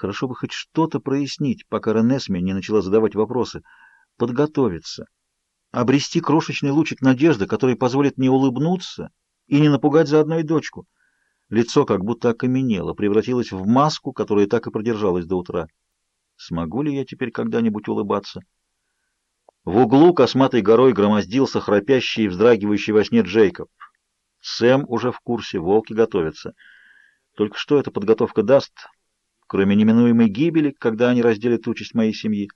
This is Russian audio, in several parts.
Хорошо бы хоть что-то прояснить, пока Ренесми не начала задавать вопросы. Подготовиться. Обрести крошечный лучик надежды, который позволит мне улыбнуться и не напугать заодно и дочку. Лицо как будто окаменело, превратилось в маску, которая так и продержалась до утра. Смогу ли я теперь когда-нибудь улыбаться? В углу косматой горой громоздился храпящий и вздрагивающий во сне Джейкоб. Сэм уже в курсе, волки готовятся. Только что эта подготовка даст, кроме неминуемой гибели, когда они разделят участь моей семьи?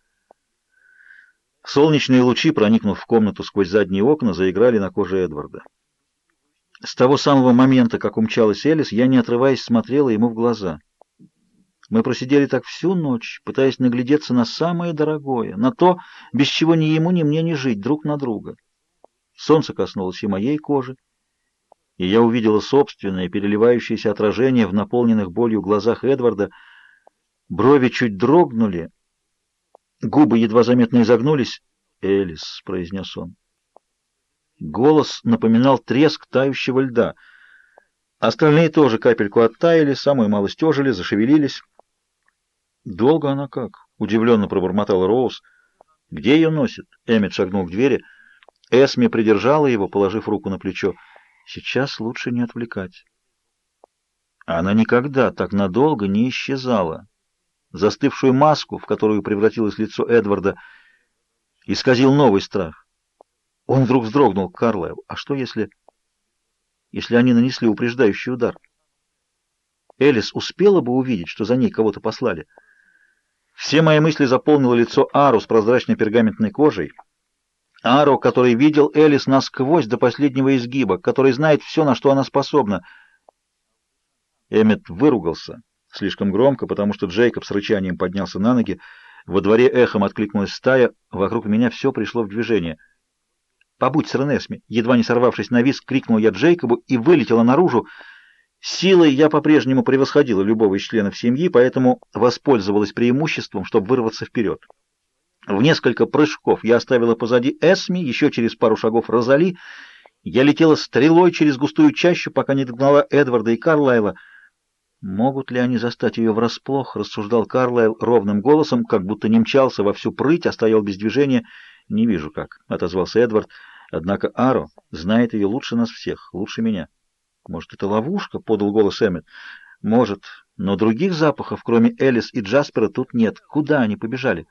Солнечные лучи, проникнув в комнату сквозь задние окна, заиграли на коже Эдварда. С того самого момента, как умчалась Элис, я, не отрываясь, смотрела ему в глаза — мы просидели так всю ночь, пытаясь наглядеться на самое дорогое, на то, без чего ни ему, ни мне не жить друг на друга. Солнце коснулось и моей кожи, и я увидела собственное переливающееся отражение в наполненных болью глазах Эдварда. Брови чуть дрогнули, губы едва заметно изогнулись. «Элис», — произнес он. Голос напоминал треск тающего льда. Остальные тоже капельку оттаяли, самую малость ожили, зашевелились. «Долго она как?» — удивленно пробормотал Роуз. «Где ее носит?» — Эммет шагнул к двери. Эсми придержала его, положив руку на плечо. «Сейчас лучше не отвлекать». Она никогда так надолго не исчезала. Застывшую маску, в которую превратилось лицо Эдварда, исказил новый страх. Он вдруг вздрогнул. Карлайл, а что если... если они нанесли упреждающий удар? Элис успела бы увидеть, что за ней кого-то послали — все мои мысли заполнило лицо Ару с прозрачной пергаментной кожей. Ару, который видел Элис насквозь до последнего изгиба, который знает все, на что она способна. Эммет выругался слишком громко, потому что Джейкоб с рычанием поднялся на ноги. Во дворе эхом откликнулась стая, вокруг меня все пришло в движение. «Побудь с Ренесми!» Едва не сорвавшись на виск, крикнул я Джейкобу и вылетела наружу, Силой я по-прежнему превосходила любого из членов семьи, поэтому воспользовалась преимуществом, чтобы вырваться вперед. В несколько прыжков я оставила позади Эсми, еще через пару шагов Розали. Я летела стрелой через густую чащу, пока не догнала Эдварда и Карлайла. «Могут ли они застать ее врасплох?» — рассуждал Карлайл ровным голосом, как будто не мчался во всю прыть, а стоял без движения. «Не вижу как», — отозвался Эдвард. «Однако Аро знает ее лучше нас всех, лучше меня». «Может, это ловушка?» — подал голос Эммет. «Может, но других запахов, кроме Элис и Джаспера, тут нет. Куда они побежали?»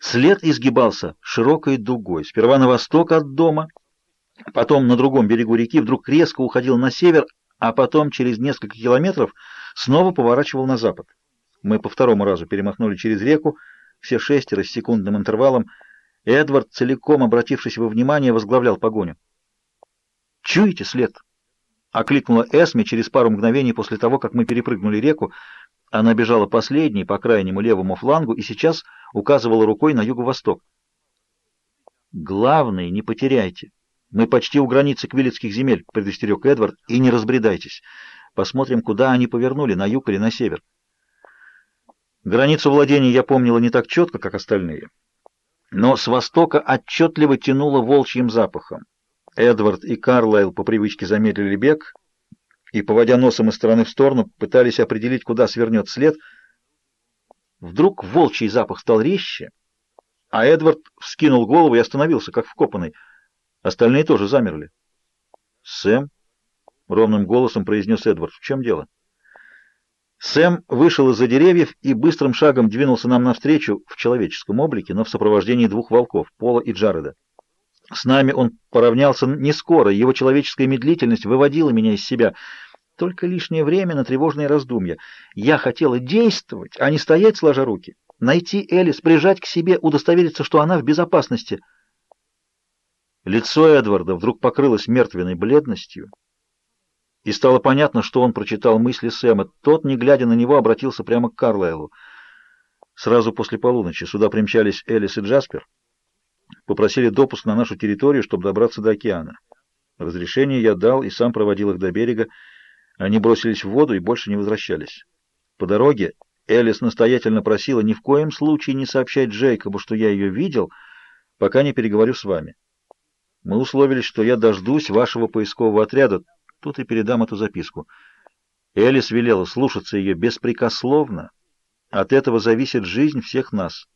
След изгибался широкой дугой, сперва на восток от дома, потом на другом берегу реки, вдруг резко уходил на север, а потом через несколько километров снова поворачивал на запад. Мы по второму разу перемахнули через реку, все шестеро с секундным интервалом. Эдвард, целиком обратившись во внимание, возглавлял погоню. «Чуете след?» — окликнула Эсми через пару мгновений после того, как мы перепрыгнули реку. Она бежала последней по крайнему левому флангу и сейчас указывала рукой на юго-восток. «Главное, не потеряйте. Мы почти у границы квилецких земель», — предостерег Эдвард, — «и не разбредайтесь. Посмотрим, куда они повернули, на юг или на север». Границу владения я помнила не так четко, как остальные, но с востока отчетливо тянуло волчьим запахом. Эдвард и Карлайл по привычке замедлили бег и, поводя носом из стороны в сторону, пытались определить, куда свернет след. Вдруг волчий запах стал резче, а Эдвард вскинул голову и остановился, как вкопанный. Остальные тоже замерли. «Сэм?» — ровным голосом произнес Эдвард. «В чем дело?» Сэм вышел из-за деревьев и быстрым шагом двинулся нам навстречу в человеческом облике, но в сопровождении двух волков — Пола и Джареда. С нами он поравнялся не скоро, его человеческая медлительность выводила меня из себя. Только лишнее время на тревожные раздумья. Я хотела действовать, а не стоять сложа руки. Найти Элис, прижать к себе, удостовериться, что она в безопасности. Лицо Эдварда вдруг покрылось мертвенной бледностью, и стало понятно, что он прочитал мысли Сэма. Тот, не глядя на него, обратился прямо к Карлайлу. Сразу после полуночи сюда примчались Элис и Джаспер попросили допуск на нашу территорию, чтобы добраться до океана. Разрешение я дал и сам проводил их до берега. Они бросились в воду и больше не возвращались. По дороге Элис настоятельно просила ни в коем случае не сообщать Джейкобу, что я ее видел, пока не переговорю с вами. Мы условились, что я дождусь вашего поискового отряда. Тут и передам эту записку. Элис велела слушаться ее беспрекословно От этого зависит жизнь всех нас.